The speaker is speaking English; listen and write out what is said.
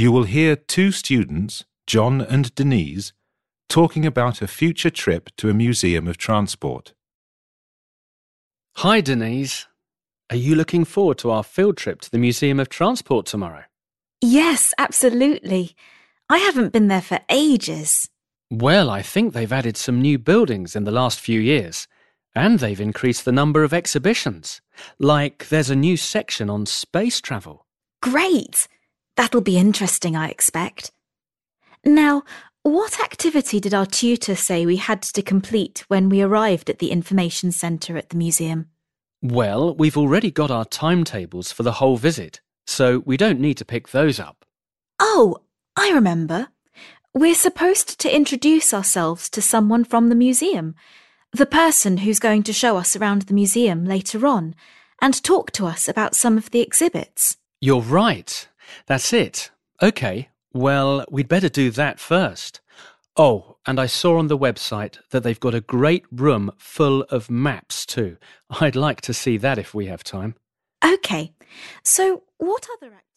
You will hear two students, John and Denise, talking about a future trip to a museum of transport. Hi, Denise. Are you looking forward to our field trip to the Museum of Transport tomorrow? Yes, absolutely. I haven't been there for ages. Well, I think they've added some new buildings in the last few years, and they've increased the number of exhibitions. Like, there's a new section on space travel. Great! That'll be interesting, I expect. Now, what activity did our tutor say we had to complete when we arrived at the information centre at the museum? Well, we've already got our timetables for the whole visit, so we don't need to pick those up. Oh, I remember. We're supposed to introduce ourselves to someone from the museum, the person who's going to show us around the museum later on, and talk to us about some of the exhibits. You're right. That's it. OK, well, we'd better do that first. Oh, and I saw on the website that they've got a great room full of maps too. I'd like to see that if we have time. OK, so what other activities?